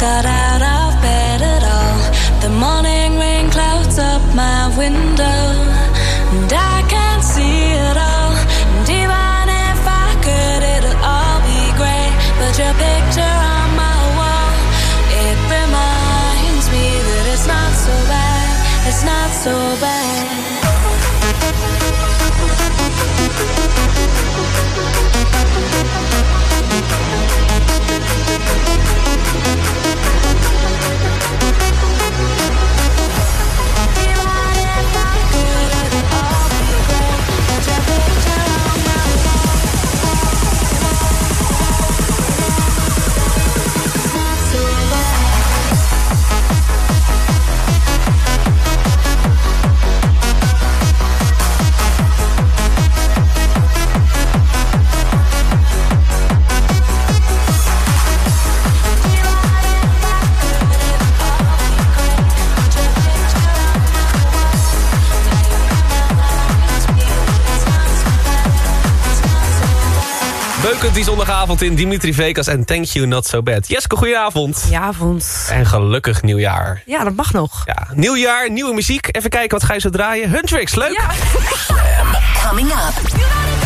got out of bed at all. The morning rain clouds up my window, and I can't see it all. And even if I could, it'll all be great. But your picture on my wall, it reminds me that it's not so bad. It's not so bad. Beukend die zondagavond in Dimitri Vegas en Thank You Not So Bad. Jeske, goedenavond. Goedenavond. En gelukkig nieuwjaar. Ja, dat mag nog. Ja, nieuwjaar, nieuwe muziek. Even kijken, wat ga je zo draaien? Huntrix, leuk. Ja. Coming up.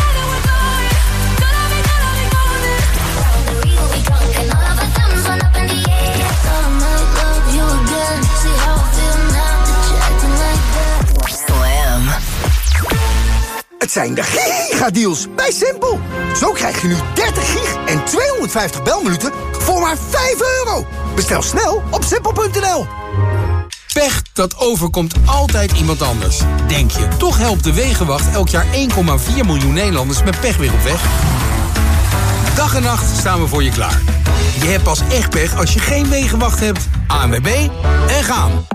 Zijn de gigadeals bij Simpel. Zo krijg je nu 30 gig en 250 belminuten voor maar 5 euro. Bestel snel op simpel.nl. Pech, dat overkomt altijd iemand anders. Denk je, toch helpt de Wegenwacht elk jaar 1,4 miljoen Nederlanders met pech weer op weg? Dag en nacht staan we voor je klaar. Je hebt pas echt pech als je geen Wegenwacht hebt. ANWB en gaan.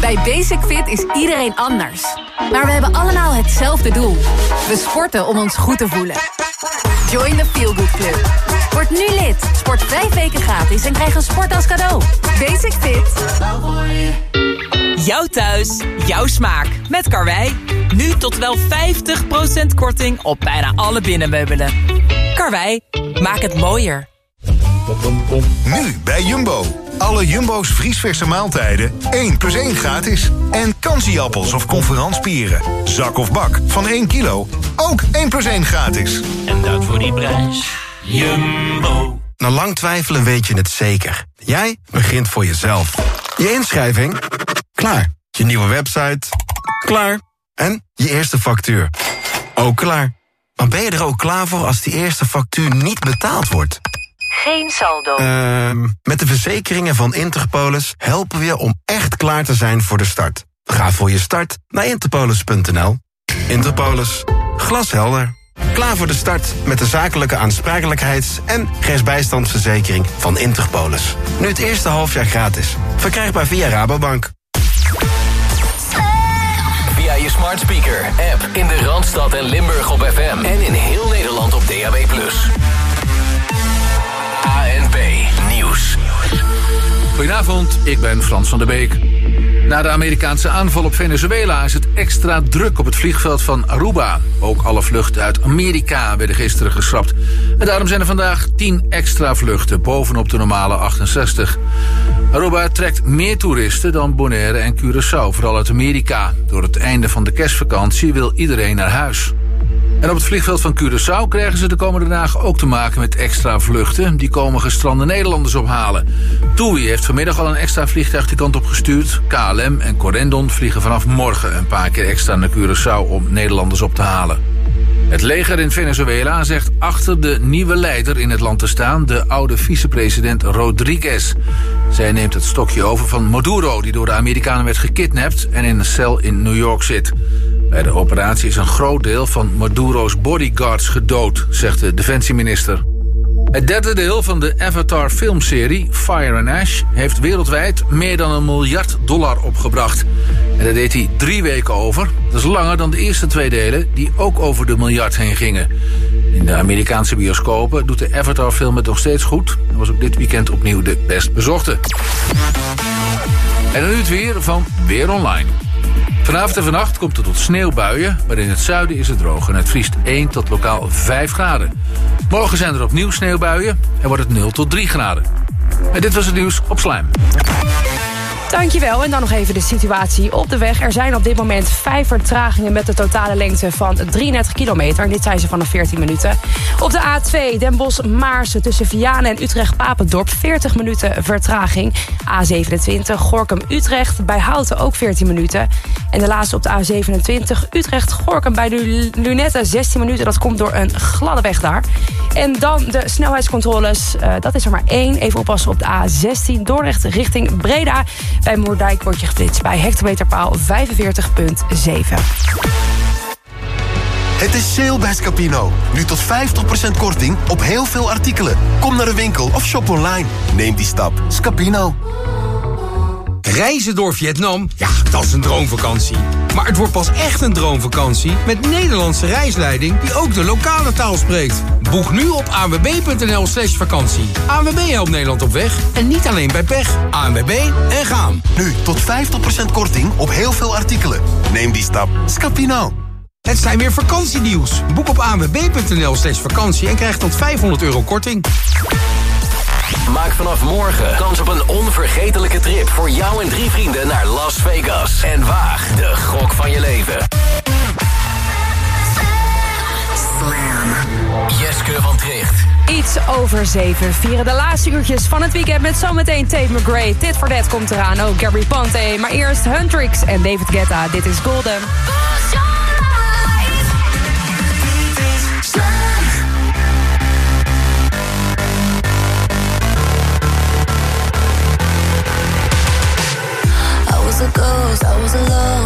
Bij Basic Fit is iedereen anders. Maar we hebben allemaal hetzelfde doel. We sporten om ons goed te voelen. Join the Feel Good Club. Word nu lid. Sport vijf weken gratis en krijg een sport als cadeau. Basic Fit. Jouw thuis, jouw smaak. Met Karwei. Nu tot wel 50% korting op bijna alle binnenmeubelen. Karwei, maak het mooier. Nu bij Jumbo. Alle Jumbo's vriesverse maaltijden 1 plus 1 gratis. En kansieappels of conferanspieren. Zak of bak van 1 kilo. Ook 1 plus 1 gratis. En dat voor die prijs. Jumbo. Na lang twijfelen weet je het zeker. Jij begint voor jezelf. Je inschrijving? Klaar. Je nieuwe website? Klaar. En je eerste factuur? Ook klaar. Maar ben je er ook klaar voor als die eerste factuur niet betaald wordt? Geen saldo. Ehm met de verzekeringen van Interpolis helpen we je om echt klaar te zijn voor de start. Ga voor je start naar interpolis.nl. Interpolis. Glashelder. Klaar voor de start met de zakelijke aansprakelijkheids- en rechtsbijstandsverzekering van Interpolis. Nu het eerste halfjaar gratis. Verkrijgbaar via Rabobank. Via je smart speaker, app in de Randstad en Limburg op FM. En in heel Nederland op DAB+. Goedenavond, ik ben Frans van der Beek. Na de Amerikaanse aanval op Venezuela is het extra druk op het vliegveld van Aruba. Ook alle vluchten uit Amerika werden gisteren geschrapt. En daarom zijn er vandaag 10 extra vluchten bovenop de normale 68. Aruba trekt meer toeristen dan Bonaire en Curaçao, vooral uit Amerika. Door het einde van de kerstvakantie wil iedereen naar huis. En op het vliegveld van Curaçao krijgen ze de komende dagen ook te maken met extra vluchten. Die komen gestrande Nederlanders ophalen. TUI heeft vanmiddag al een extra vliegtuig die kant op gestuurd. KLM en Corendon vliegen vanaf morgen een paar keer extra naar Curaçao om Nederlanders op te halen. Het leger in Venezuela zegt achter de nieuwe leider in het land te staan... de oude vicepresident Rodriguez. Zij neemt het stokje over van Maduro... die door de Amerikanen werd gekidnapt en in een cel in New York zit. Bij de operatie is een groot deel van Maduro's bodyguards gedood... zegt de defensieminister. Het derde deel van de Avatar filmserie Fire and Ash heeft wereldwijd meer dan een miljard dollar opgebracht. En daar deed hij drie weken over. Dat is langer dan de eerste twee delen die ook over de miljard heen gingen. In de Amerikaanse bioscopen doet de Avatar film het nog steeds goed. En was ook dit weekend opnieuw de best bezochte. En dan nu het weer van Weer Online. Vanavond en vannacht komt het tot sneeuwbuien, maar in het zuiden is het droog en het vriest 1 tot lokaal 5 graden. Morgen zijn er opnieuw sneeuwbuien en wordt het 0 tot 3 graden. En dit was het nieuws op Slijm. Dankjewel. En dan nog even de situatie op de weg. Er zijn op dit moment vijf vertragingen met de totale lengte van 33 kilometer. Dit zijn ze vanaf 14 minuten. Op de A2 Den Bosch-Maarsen tussen Vianen en Utrecht-Papendorp 40 minuten vertraging. A27 Gorkum-Utrecht bij Houten ook 14 minuten. En de laatste op de A27 Utrecht-Gorkum bij de Lunette 16 minuten. Dat komt door een gladde weg daar. En dan de snelheidscontroles. Uh, dat is er maar één. Even oppassen op de A16 Dordrecht richting Breda. Bij Moerdijk word je geflitst bij hectometerpaal 45.7. Het is sale bij Scapino. Nu tot 50% korting op heel veel artikelen. Kom naar de winkel of shop online. Neem die stap. Scapino. Reizen door Vietnam? Ja, dat is een droomvakantie. Maar het wordt pas echt een droomvakantie met Nederlandse reisleiding die ook de lokale taal spreekt. Boek nu op anwb.nl slash vakantie. ANWB helpt Nederland op weg en niet alleen bij pech. ANWB en gaan. Nu tot 50% korting op heel veel artikelen. Neem die stap. Scapino. Het zijn weer vakantienieuws. Boek op anwb.nl slash vakantie en krijg tot 500 euro korting. Maak vanaf morgen kans op een onvergetelijke trip voor jou en drie vrienden naar Las Vegas. En waag de gok van je leven. Slam. Jeske van Tricht. Iets over zeven vieren de laatste uurtjes van het weekend... met zometeen Tate McGray. Tit for That komt eraan, ook Gary Ponte. Maar eerst Huntrix en David Guetta. Dit is Golden. Was alone.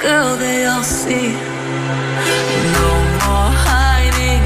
Girl they all see. No more hiding,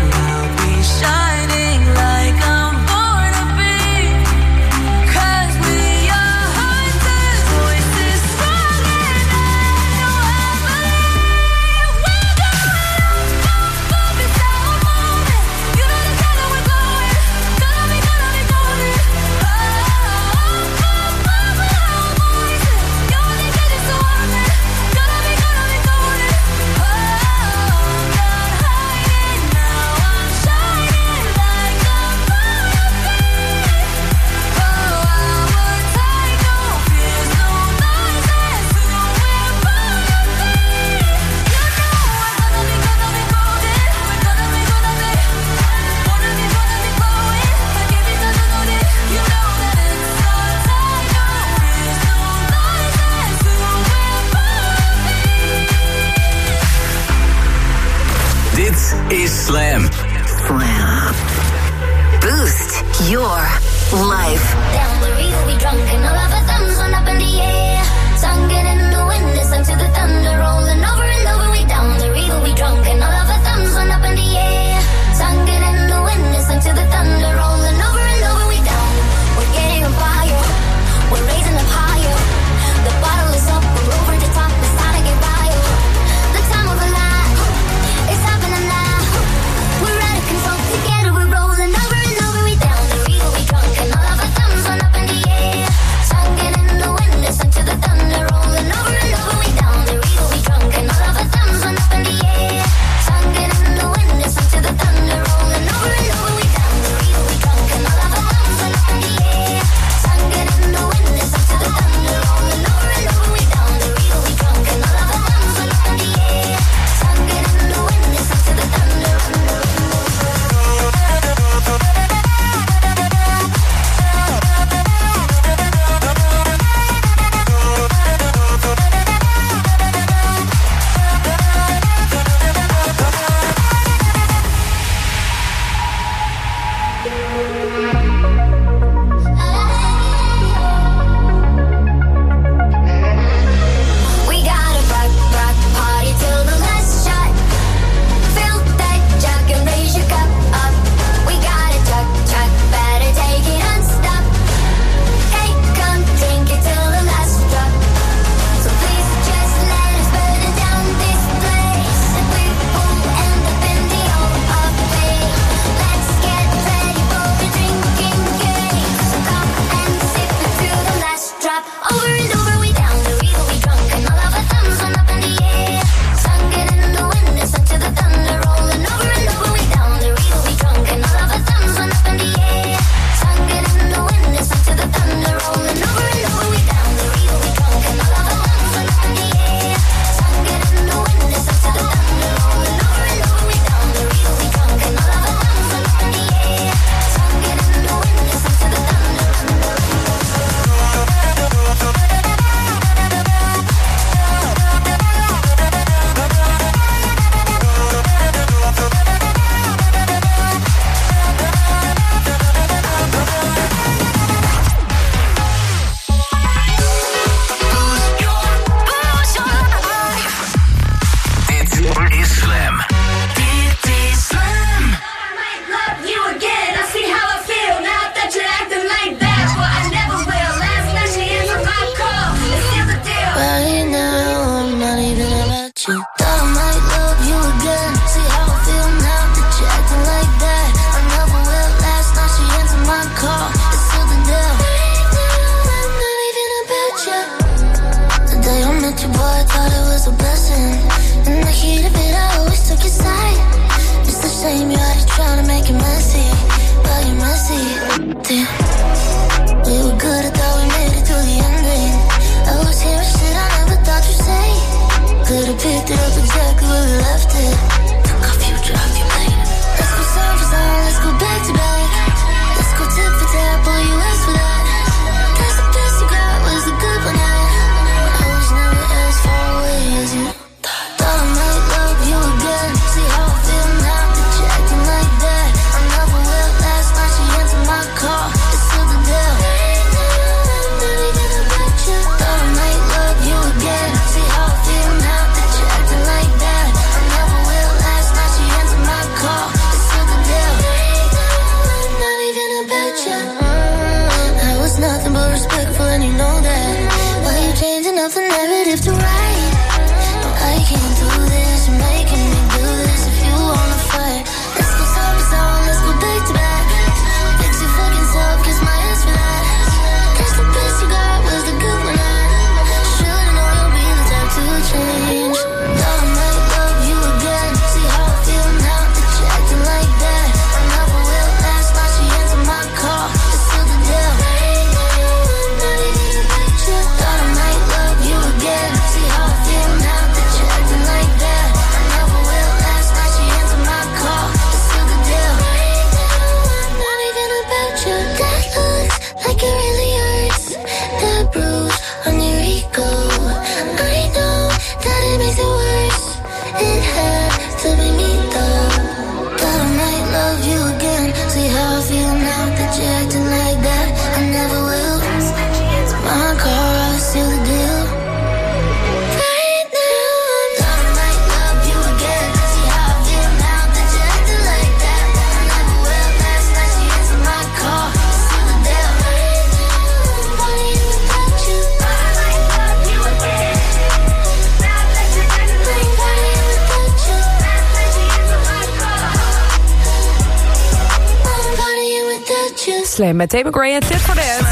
met Tamer Gray en Tip for That.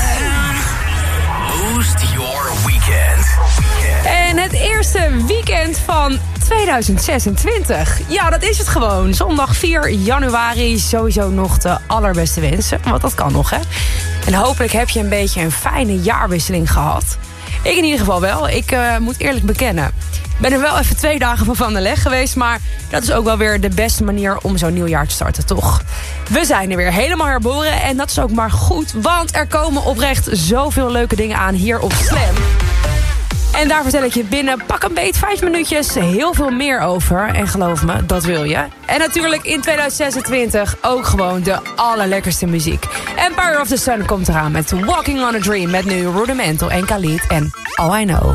Boost your weekend. En het eerste weekend van 2026. Ja, dat is het gewoon. Zondag 4 januari. Sowieso nog de allerbeste wensen. Want dat kan nog, hè? En hopelijk heb je een beetje een fijne jaarwisseling gehad. Ik in ieder geval wel. Ik uh, moet eerlijk bekennen. ben er wel even twee dagen van van de leg geweest. Maar dat is ook wel weer de beste manier om zo'n nieuw jaar te starten, toch? We zijn er weer helemaal herboren. En dat is ook maar goed. Want er komen oprecht zoveel leuke dingen aan hier op Slam. En daar vertel ik je binnen pak een beet vijf minuutjes heel veel meer over. En geloof me, dat wil je. En natuurlijk in 2026 ook gewoon de allerlekkerste muziek. Empire of the Sun komt eraan met Walking on a Dream... met nu Rudimental en Khalid en All I Know.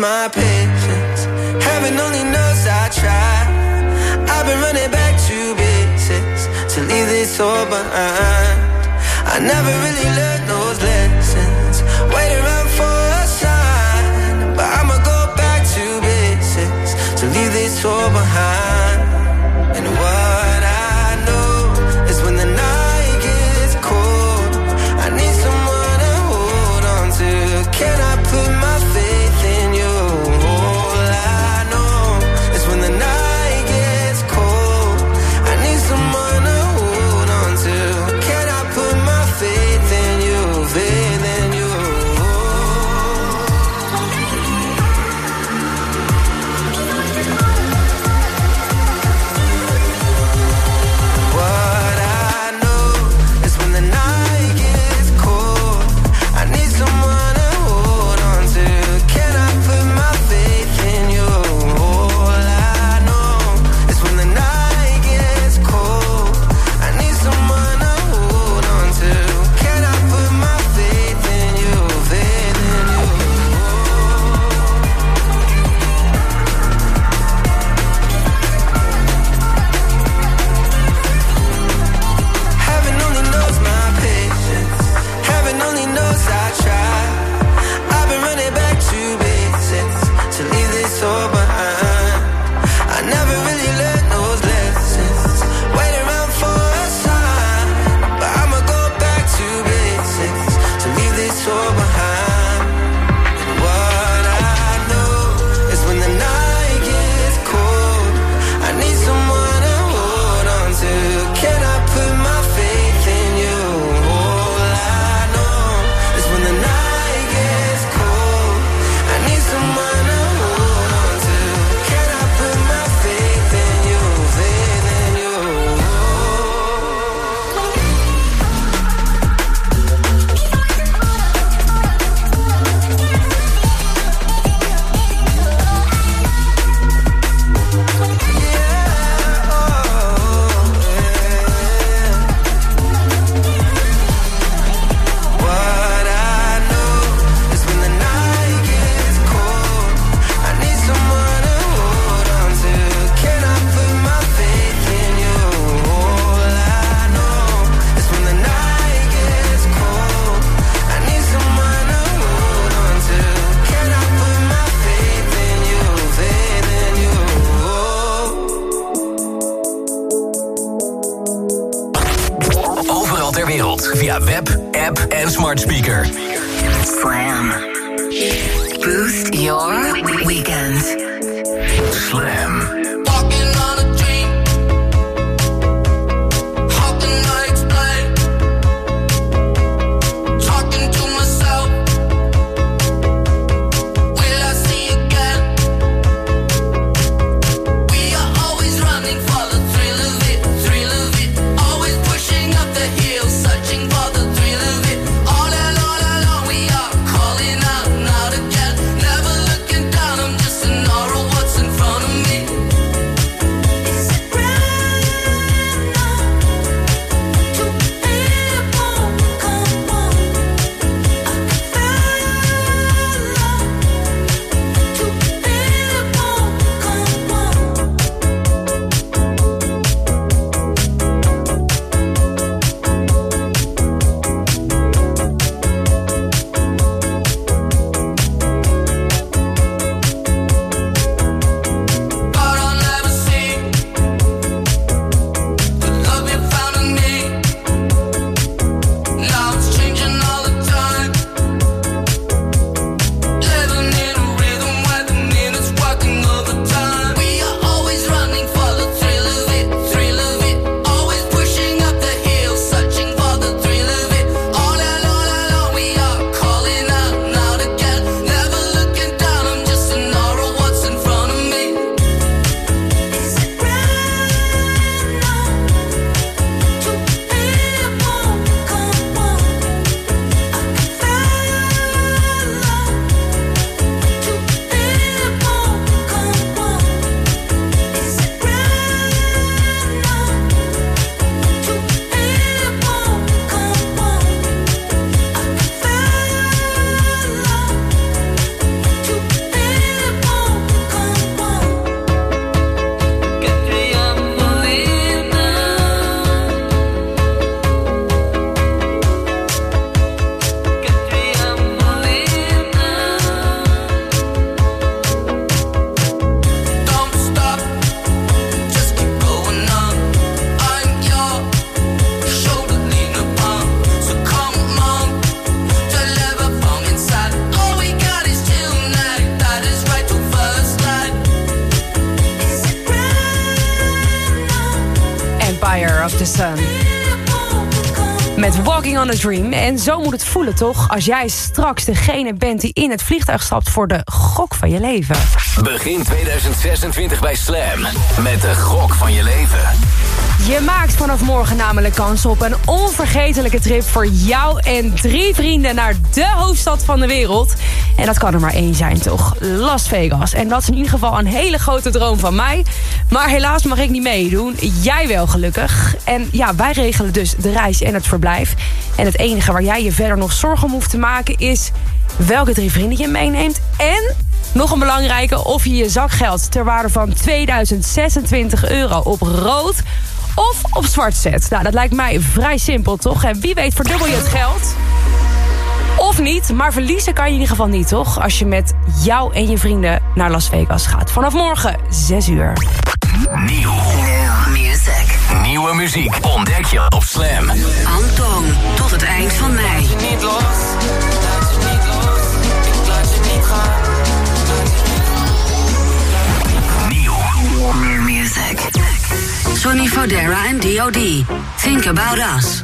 My patience. Heaven only knows I try. I've been running back to basics to leave this all behind. I never really learned those lessons. Wait around Sun. Met Walking on a Dream. En zo moet het voelen, toch? Als jij straks degene bent die in het vliegtuig stapt... voor de gok van je leven. Begin 2026 bij Slam. Met de gok van je leven. Je maakt vanaf morgen namelijk kans op een onvergetelijke trip... voor jou en drie vrienden naar de hoofdstad van de wereld. En dat kan er maar één zijn, toch? Las Vegas. En dat is in ieder geval een hele grote droom van mij. Maar helaas mag ik niet meedoen. Jij wel gelukkig. En ja, wij regelen dus de reis en het verblijf. En het enige waar jij je verder nog zorgen om hoeft te maken... is welke drie vrienden je meeneemt. En nog een belangrijke, of je je zakgeld ter waarde van 2026 euro op rood of op zwart zet. Nou, dat lijkt mij vrij simpel, toch? En wie weet verdubbel je het geld. Of niet, maar verliezen kan je in ieder geval niet, toch? Als je met jou en je vrienden naar Las Vegas gaat. Vanaf morgen, 6 uur. Nieuw. Music. Nieuwe muziek ontdek je op Slam. Anton, tot het eind van mei. Niet los, music. Sonny Fodera and D.O.D. Think about us.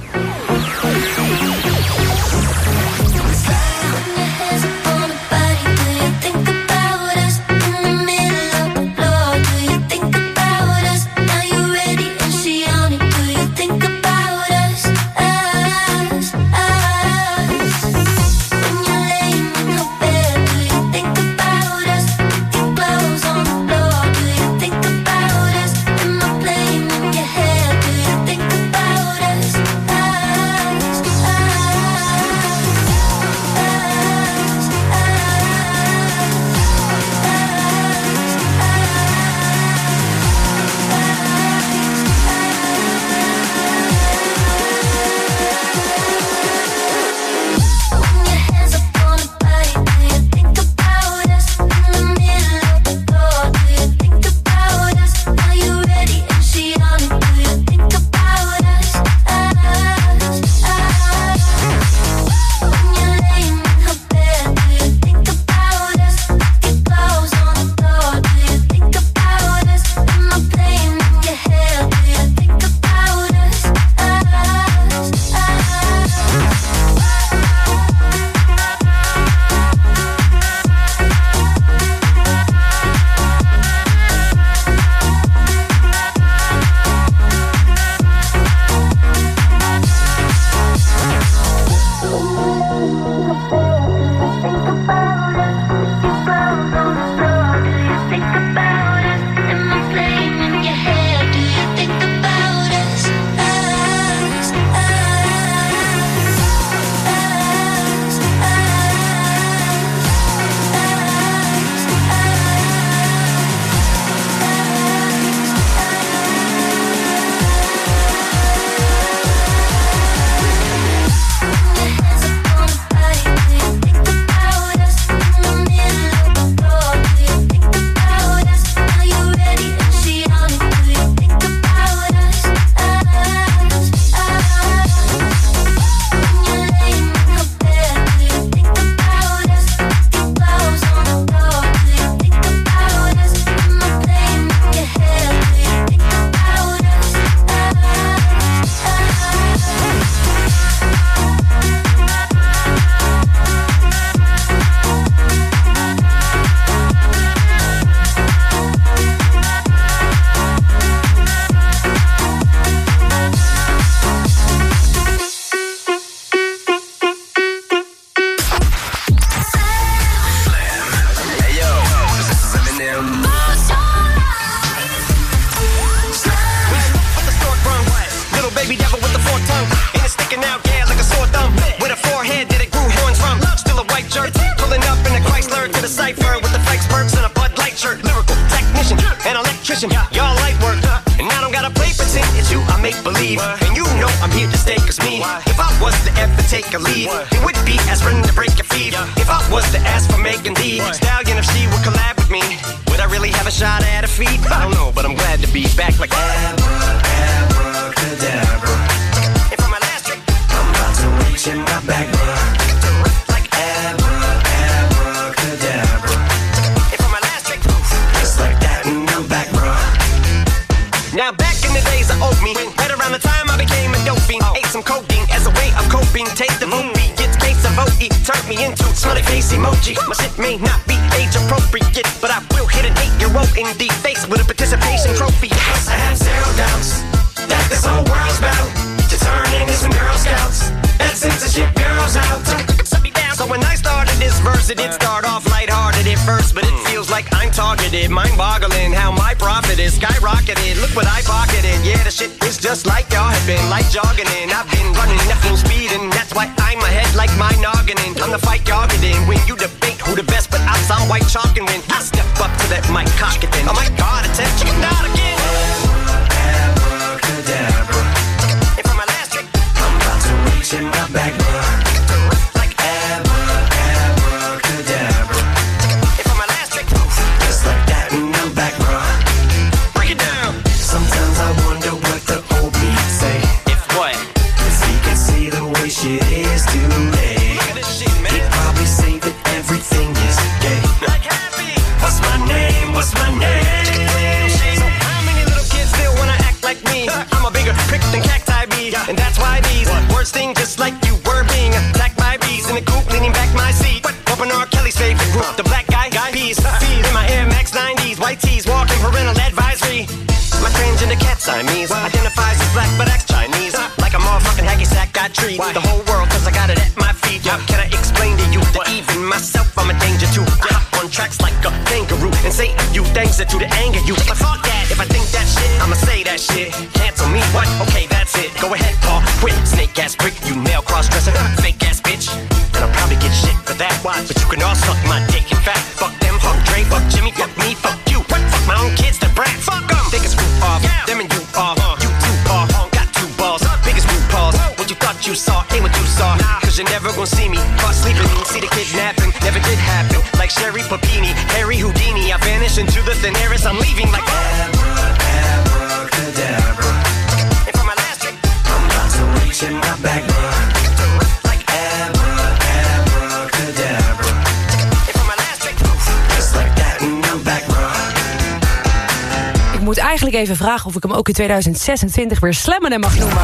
Moet eigenlijk even vragen of ik hem ook in 2026 weer Slammen mag noemen.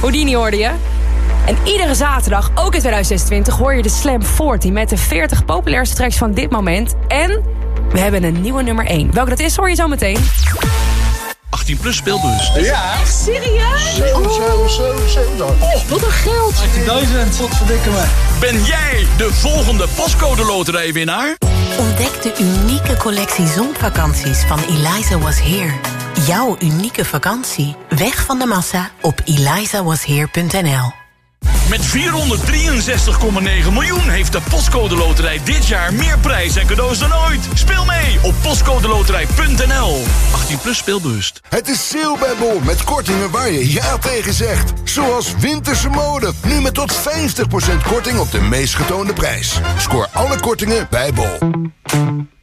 Houdini hoorde je. En iedere zaterdag, ook in 2026, hoor je de Slam 40... met de 40 populairste tracks van dit moment. En we hebben een nieuwe nummer 1. Welke dat is, hoor je zo meteen. 18 plus speelbus. Ja. Echt serieus? Zo, zo, zo, zo. Oh, wat een geld. 18.000, wat verdikken me. Ben jij de volgende postcode loterijwinnaar? Ontdek de unieke collectie zonvakanties van Eliza Was Here. Jouw unieke vakantie. Weg van de massa op elizawasheer.nl Met 463,9 miljoen heeft de Postcode Loterij dit jaar meer prijs en cadeaus dan ooit. Speel mee op postcodeloterij.nl. 18 plus speelbewust. Het is sale bij Bol met kortingen waar je ja tegen zegt. Zoals winterse mode. Nu met tot 50% korting op de meest getoonde prijs. Scoor alle kortingen bij Bol.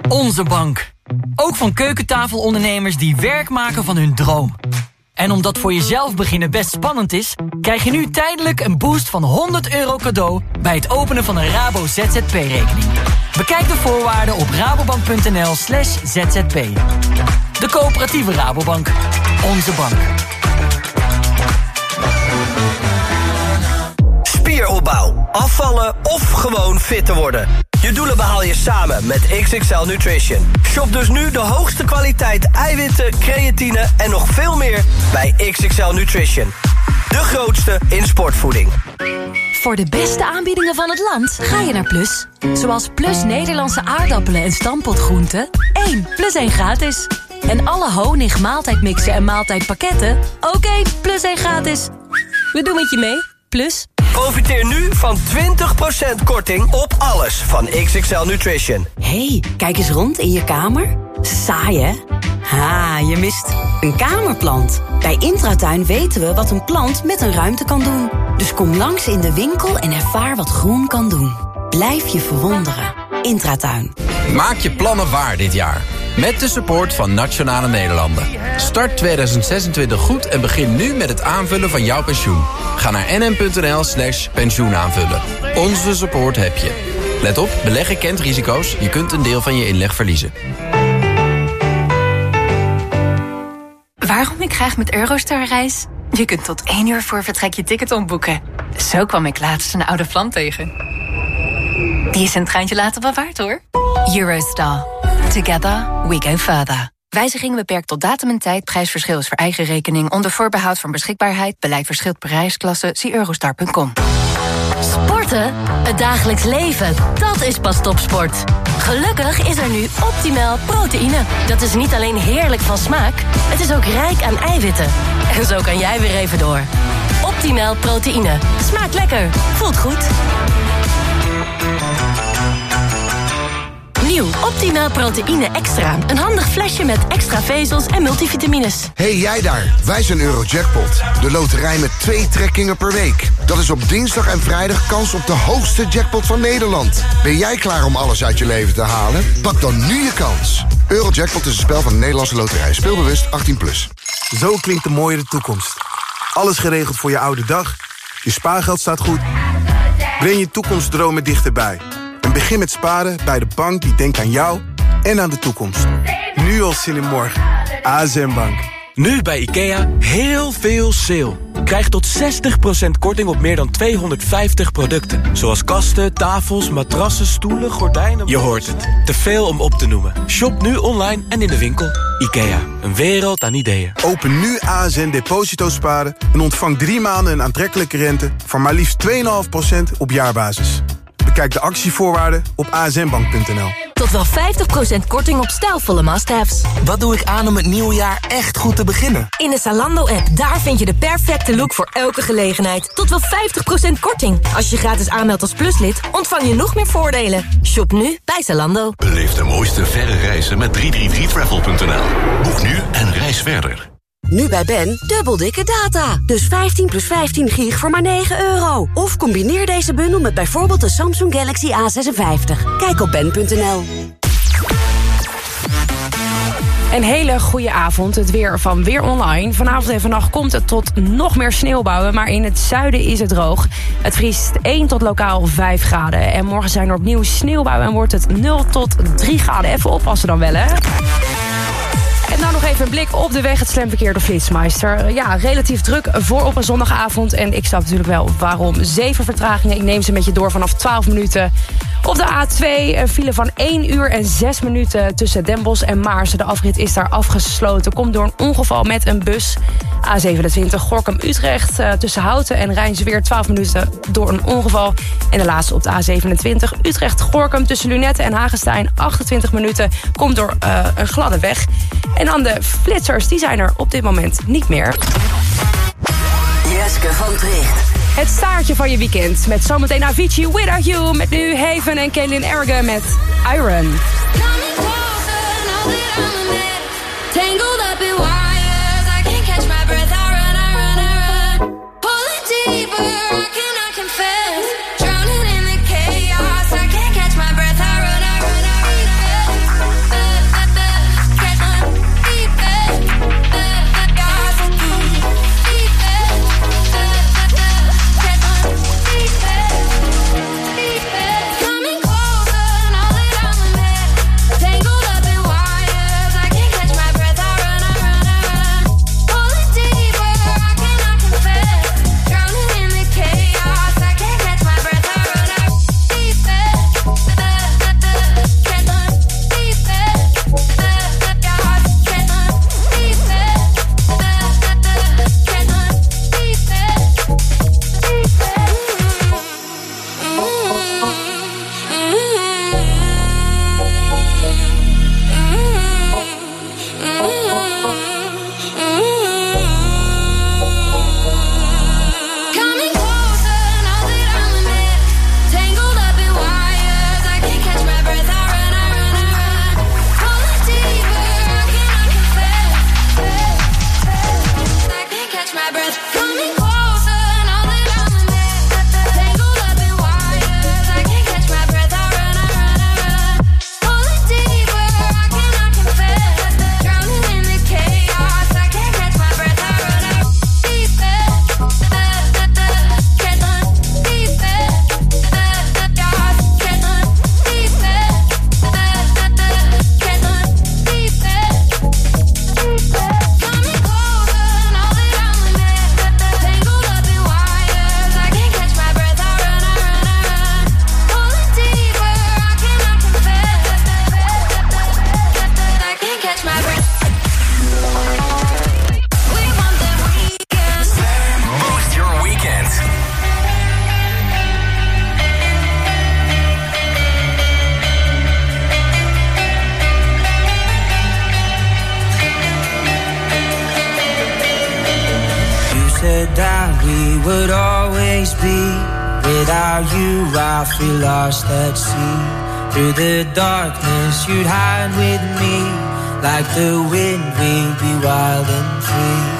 Onze bank. Ook van keukentafelondernemers die werk maken van hun droom. En omdat voor jezelf beginnen best spannend is... krijg je nu tijdelijk een boost van 100 euro cadeau... bij het openen van een Rabo ZZP-rekening. Bekijk de voorwaarden op rabobank.nl slash zzp. De coöperatieve Rabobank. Onze bank. Spieropbouw, afvallen of gewoon fit te worden. Je doelen behaal je samen met XXL Nutrition. Shop dus nu de hoogste kwaliteit eiwitten, creatine en nog veel meer bij XXL Nutrition. De grootste in sportvoeding. Voor de beste aanbiedingen van het land ga je naar Plus. Zoals Plus Nederlandse aardappelen en stampotgroenten. 1 plus 1 gratis. En alle honig, maaltijdmixen en maaltijdpakketten. Oké, plus 1 gratis. We doen het je mee. Plus. Profiteer nu van 20% korting op alles van XXL Nutrition. hey, kijk eens rond in je kamer. Saai, hè? Ha, je mist een kamerplant. Bij Intratuin weten we wat een plant met een ruimte kan doen. Dus kom langs in de winkel en ervaar wat groen kan doen. Blijf je verwonderen. Intratuin. Maak je plannen waar dit jaar. Met de support van Nationale Nederlanden. Start 2026 goed en begin nu met het aanvullen van jouw pensioen. Ga naar nm.nl slash pensioenaanvullen. Onze support heb je. Let op, beleggen kent risico's. Je kunt een deel van je inleg verliezen. Waarom ik graag met Eurostar reis? Je kunt tot één uur voor vertrek je ticket omboeken. Zo kwam ik laatst een oude vlam tegen. Die is een treintje later wel waard, hoor. Eurostar. Together we go further. Wijziging beperkt tot datum en tijd. Prijsverschil is voor eigen rekening. Onder voorbehoud van beschikbaarheid. Beleid verschilt per reisklasse. Zie eurostar.com. Sporten? Het dagelijks leven. Dat is pas topsport. Gelukkig is er nu optimaal proteïne. Dat is niet alleen heerlijk van smaak. Het is ook rijk aan eiwitten. En zo kan jij weer even door. Optimaal proteïne. Smaakt lekker. Voelt goed. Nieuw Optimaal Proteïne Extra. Een handig flesje met extra vezels en multivitamines. hey, jij daar, wij zijn Eurojackpot. De loterij met twee trekkingen per week. Dat is op dinsdag en vrijdag kans op de hoogste jackpot van Nederland. Ben jij klaar om alles uit je leven te halen? Pak dan nu je kans. Eurojackpot is een spel van de Nederlandse loterij. Speelbewust 18+. Plus. Zo klinkt de mooiere toekomst. Alles geregeld voor je oude dag. Je spaargeld staat goed. Breng je toekomstdromen dichterbij. En begin met sparen bij de bank die denkt aan jou en aan de toekomst. Nu al zin in morgen. ASM Bank. Nu bij IKEA heel veel sale. Krijg tot 60% korting op meer dan 250 producten. Zoals kasten, tafels, matrassen, stoelen, gordijnen... Je hoort het. Te veel om op te noemen. Shop nu online en in de winkel. IKEA. Een wereld aan ideeën. Open nu ASN Deposito Sparen en ontvang drie maanden een aantrekkelijke rente... van maar liefst 2,5% op jaarbasis. Bekijk de actievoorwaarden op asnbank.nl. Tot wel 50% korting op stijlvolle must-haves. Wat doe ik aan om het nieuwe jaar echt goed te beginnen? In de Zalando-app, daar vind je de perfecte look voor elke gelegenheid. Tot wel 50% korting. Als je gratis aanmeldt als pluslid, ontvang je nog meer voordelen. Shop nu bij Zalando. Beleef de mooiste verre reizen met 333travel.nl. Boek nu en reis verder. Nu bij Ben, dubbel dikke data. Dus 15 plus 15 gig voor maar 9 euro. Of combineer deze bundel met bijvoorbeeld de Samsung Galaxy A56. Kijk op ben.nl. Een hele goede avond. Het weer van Weer Online. Vanavond en vannacht komt het tot nog meer sneeuwbouwen. Maar in het zuiden is het droog. Het vriest 1 tot lokaal 5 graden. En morgen zijn er opnieuw sneeuwbouwen en wordt het 0 tot 3 graden. Even oppassen dan wel, hè? En nou nog even een blik op de weg, het slemverkeer door Flitsmeister. Ja, relatief druk voor op een zondagavond. En ik snap natuurlijk wel waarom. Zeven vertragingen, ik neem ze met je door vanaf 12 minuten. Op de A2 een file van 1 uur en 6 minuten tussen Den en Maarsen. De afrit is daar afgesloten. Komt door een ongeval met een bus. A27 Gorkum-Utrecht uh, tussen Houten en Rijnsweer 12 minuten door een ongeval. En de laatste op de A27 Utrecht-Gorkum tussen Lunette en Hagestein 28 minuten. Komt door uh, een gladde weg. En dan de flitsers, die zijn er op dit moment niet meer. Jeske van Tricht. Het staartje van je weekend. Met zometeen Avicii Without You. Met nu Haven en Kaylin Ergen met Iron. Tangled up in feel lost at sea. Through the darkness, you'd hide with me. Like the wind, we'd be wild and free.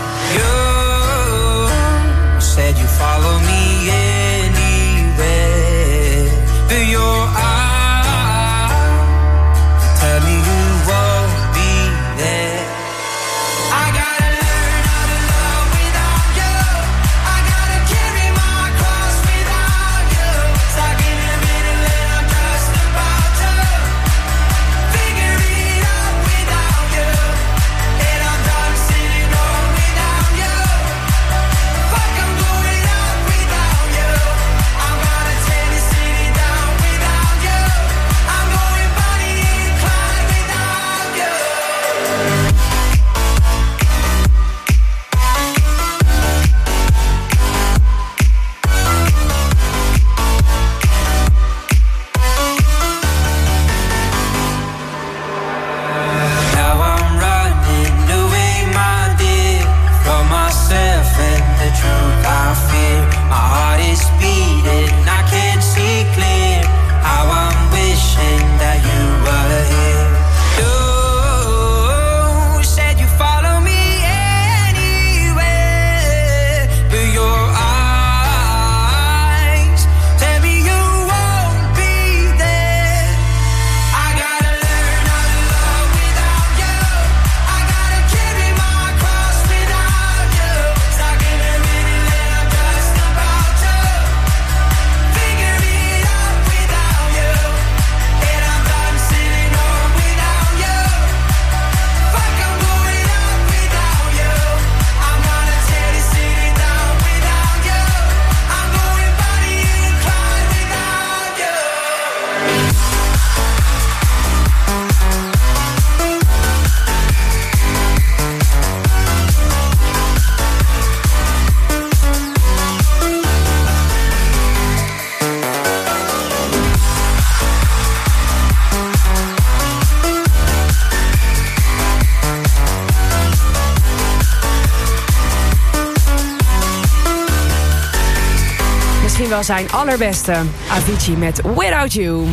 Allerbeste. Avicii met Without You.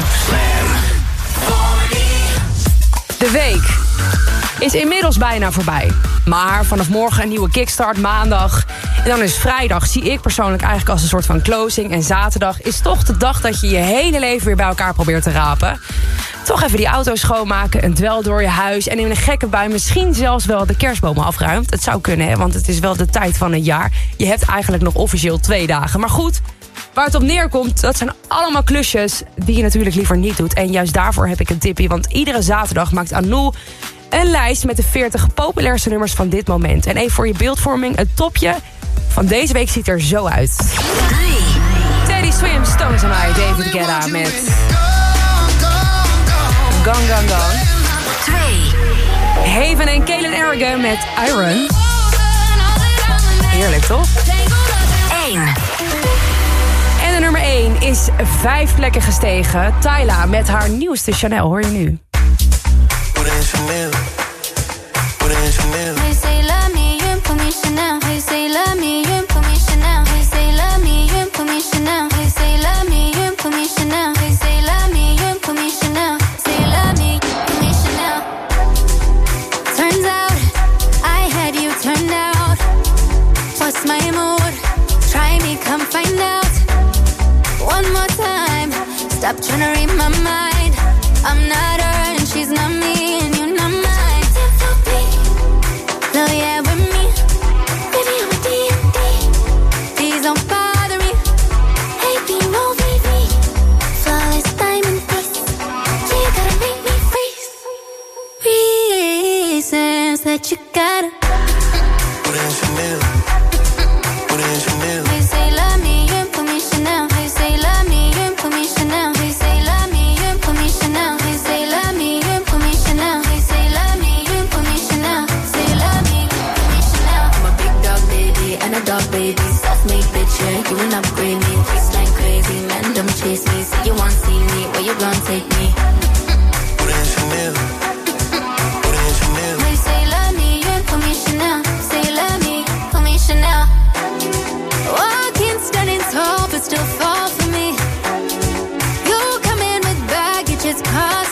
De week is inmiddels bijna voorbij. Maar vanaf morgen een nieuwe kickstart, maandag. En dan is vrijdag, zie ik persoonlijk eigenlijk als een soort van closing. En zaterdag is toch de dag dat je je hele leven weer bij elkaar probeert te rapen. Toch even die auto schoonmaken, een dwel door je huis... en in een gekke bui misschien zelfs wel de kerstbomen afruimt. Het zou kunnen, want het is wel de tijd van het jaar. Je hebt eigenlijk nog officieel twee dagen. Maar goed, Waar het op neerkomt, dat zijn allemaal klusjes die je natuurlijk liever niet doet. En juist daarvoor heb ik een tipje, want iedere zaterdag maakt Anouk een lijst met de 40 populairste nummers van dit moment. En even voor je beeldvorming, het topje van deze week ziet er zo uit. Teddy Swim, Stones en I, David Guetta met... Gone, gone, gone. 2. Haven en Kalen Ergen met Iron. Heerlijk, toch? 1. En de nummer 1 is vijf plekken gestegen. Tyla met haar nieuwste Chanel, hoor je nu. Stop trying to read my mind. wanna upgrade me. It's like crazy, man, don't chase me. Say you want see me, where you gonna take me? Say love me, you me Chanel. Say love me, me Chanel. Walking, standing tall, but still fall for me. You come in with baggage, it's cause.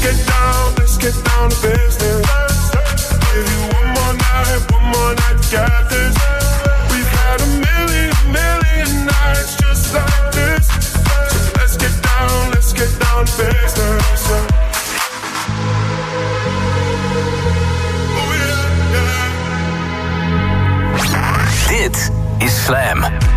Get down, let's get down to business. Give you one more night, one more night this. We've had a million, million nights just like this. So let's get down, let's get down to business. Oh, Dit is Slam.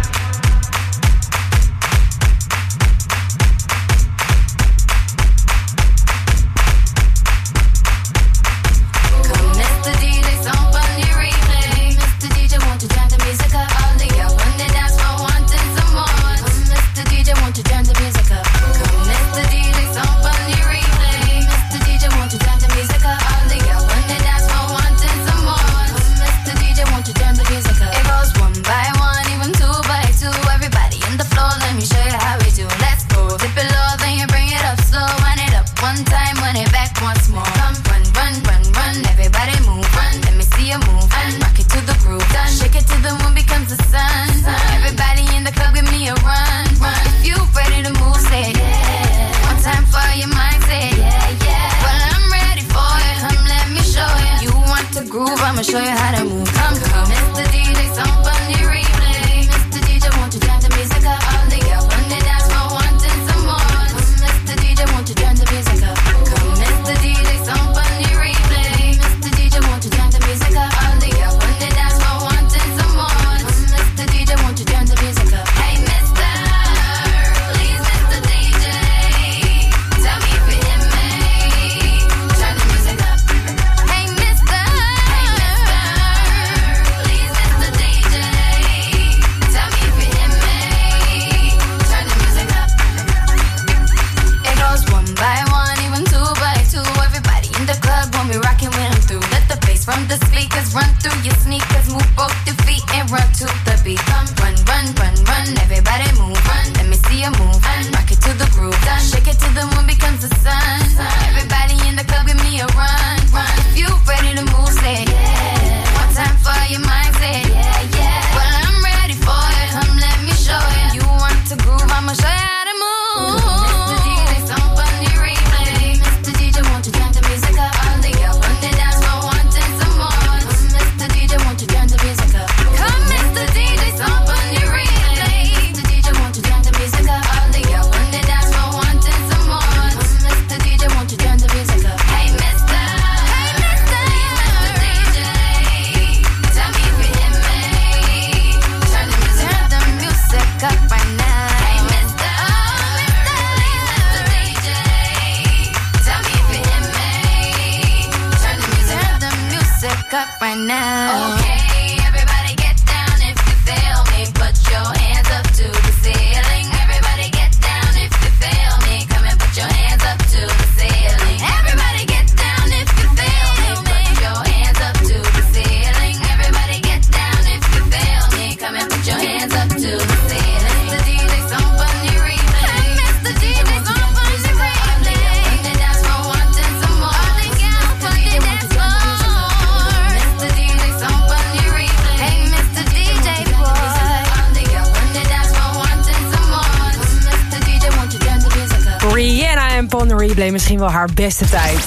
on replay misschien wel haar beste tijd.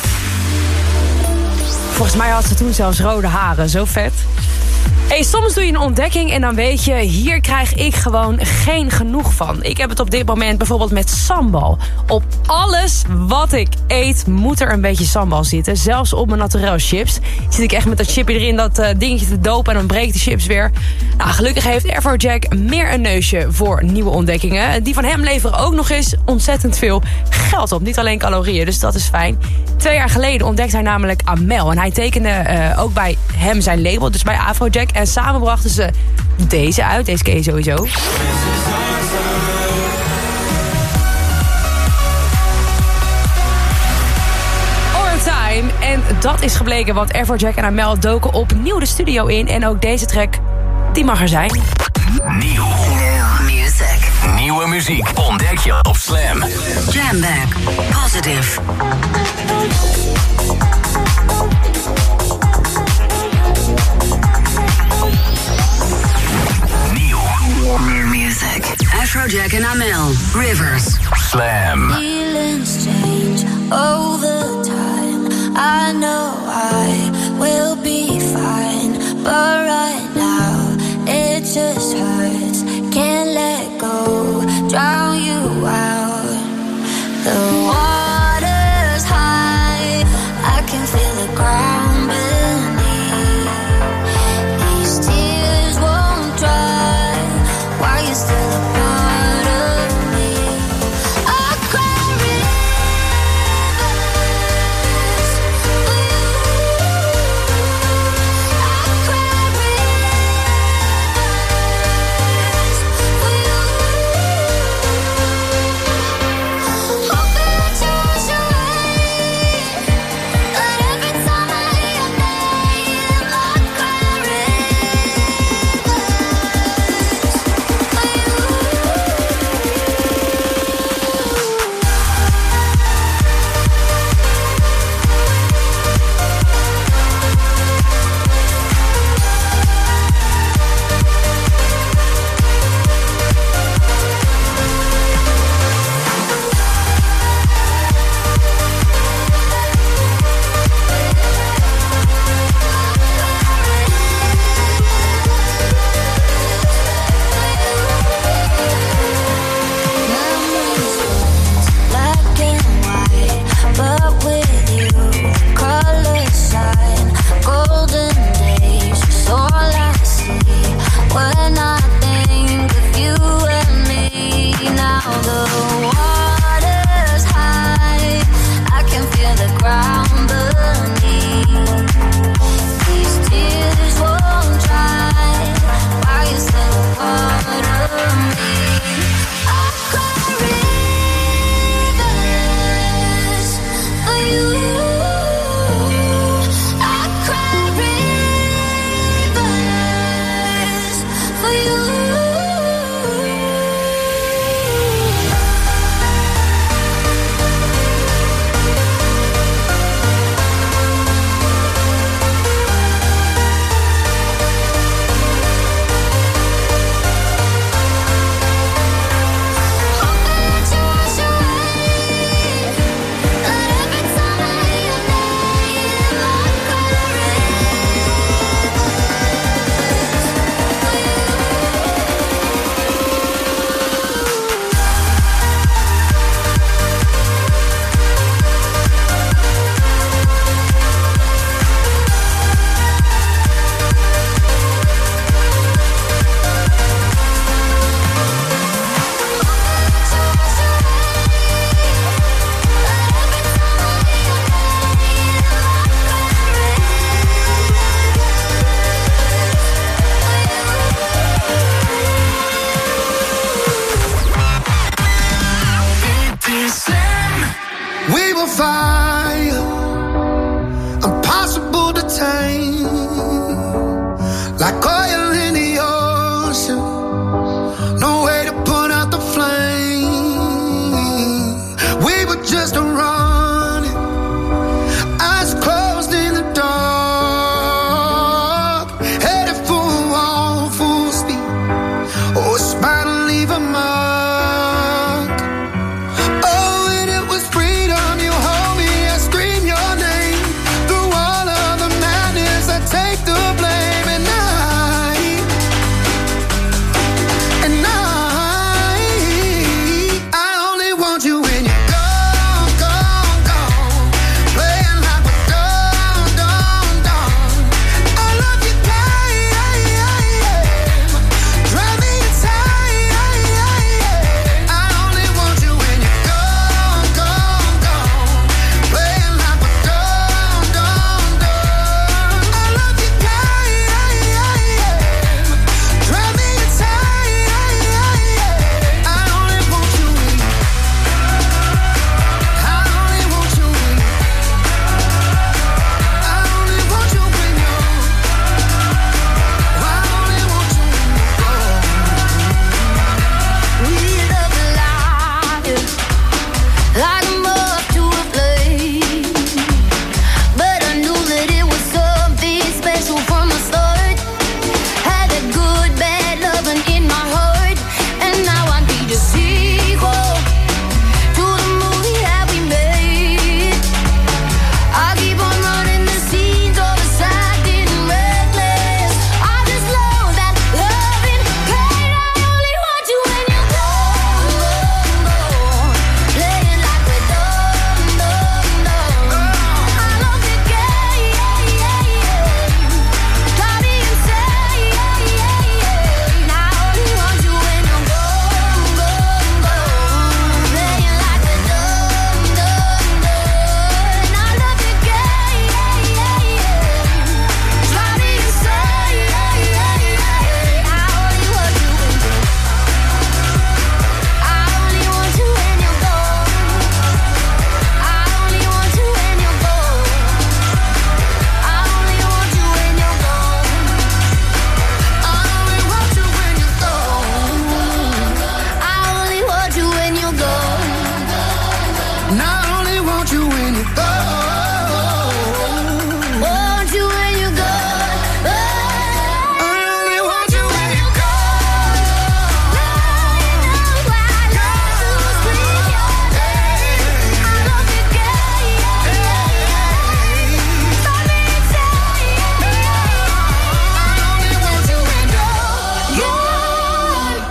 Volgens mij had ze toen zelfs rode haren. Zo vet. Hey, soms doe je een ontdekking en dan weet je, hier krijg ik gewoon geen genoeg van. Ik heb het op dit moment bijvoorbeeld met sambal. Op alles wat ik eet moet er een beetje sambal zitten. Zelfs op mijn naturel chips. Zit ik echt met dat chipje erin, dat eh, dingetje te dopen en dan breekt de chips weer. Nou, gelukkig heeft Airflow meer een neusje voor nieuwe ontdekkingen. Die van hem leveren ook nog eens ontzettend veel geld op. Niet alleen calorieën, dus dat is fijn. Twee jaar geleden ontdekte hij namelijk Amel. En hij tekende eh, ook bij hem zijn label, dus bij Afrojack. En samen brachten ze deze uit, deze keer sowieso. En dat is gebleken, want Afrojack en Amel doken opnieuw de studio in. En ook deze track, die mag er zijn. Nieuw. music. Nieuwe muziek ontdek je op Slam. Jamback. Positive. New music. Afrojack en Amel. Rivers. Slam. Feelings change over I know I will be fine, but right now it just hurts. Can't let go, drown you out. The water.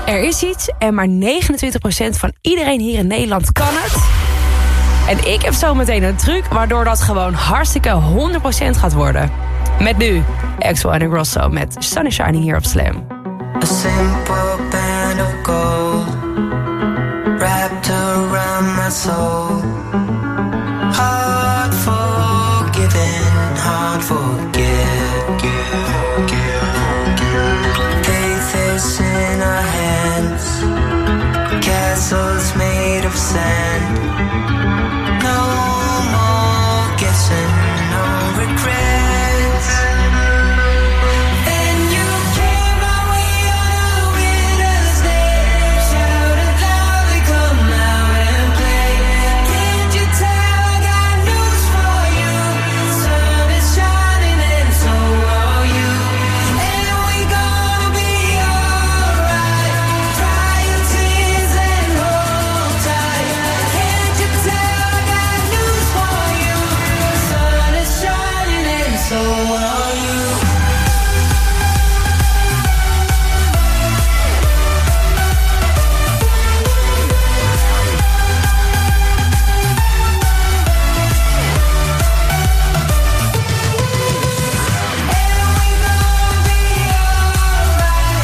Er is iets en maar 29% van iedereen hier in Nederland kan het. En ik heb zometeen een truc waardoor dat gewoon hartstikke 100% gaat worden. Met nu Axel en Grosso met Sunny Shining hier op Slam. A simple band of gold Wrapped around my soul